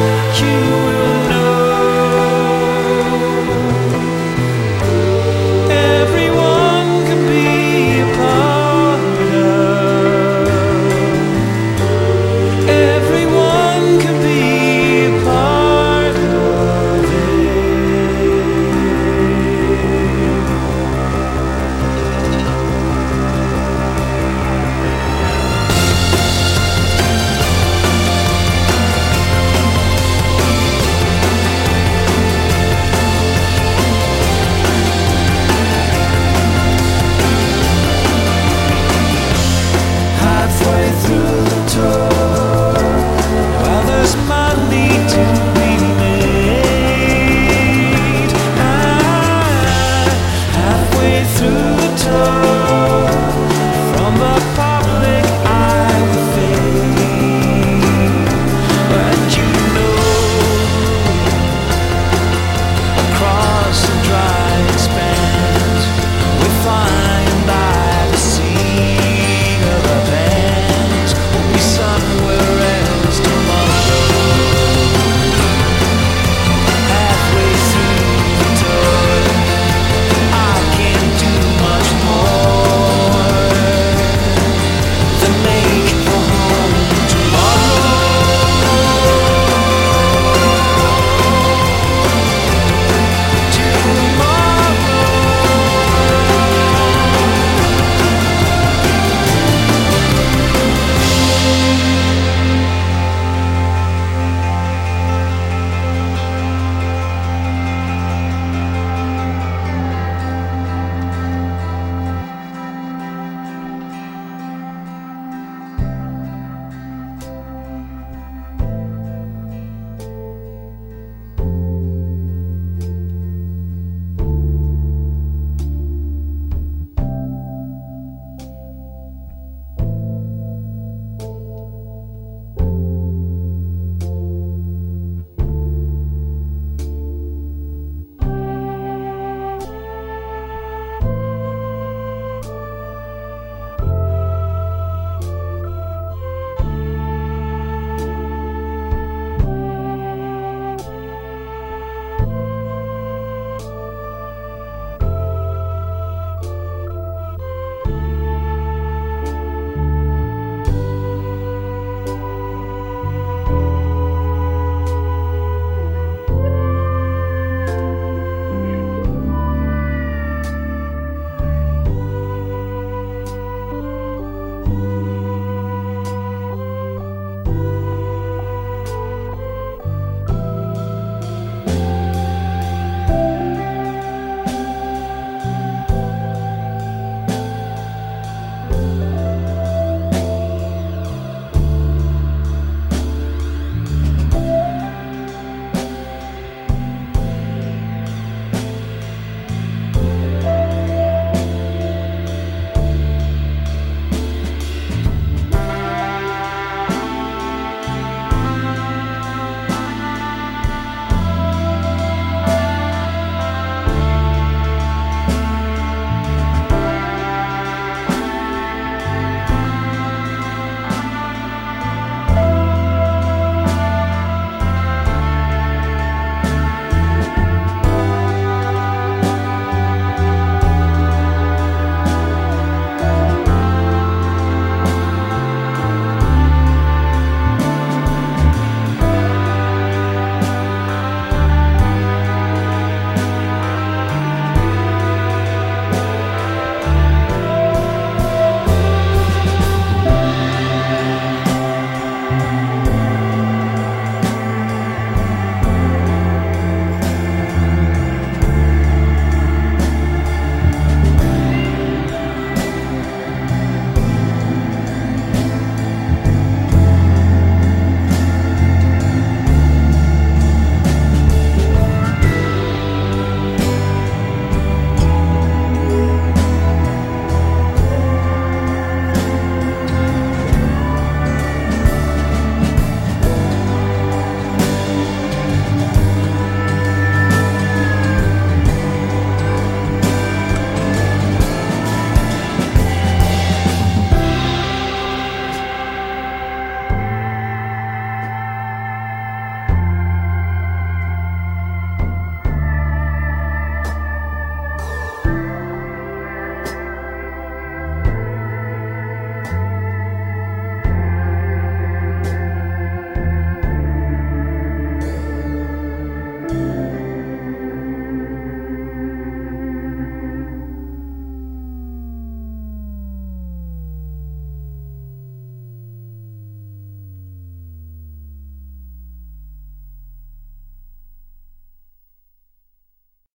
you